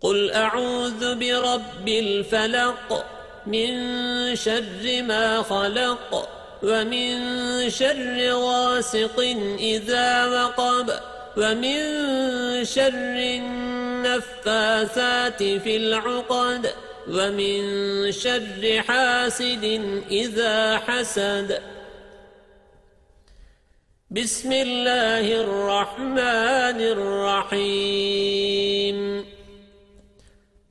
قل أعوذ برب الفلق من شر ما خلق ومن شر غاسق إذا وقب ومن شر النفاثات في العقد ومن شر حاسد إذا حسد. بسم الله الرحمن الرحيم.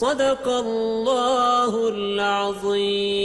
صدق الله العظيم.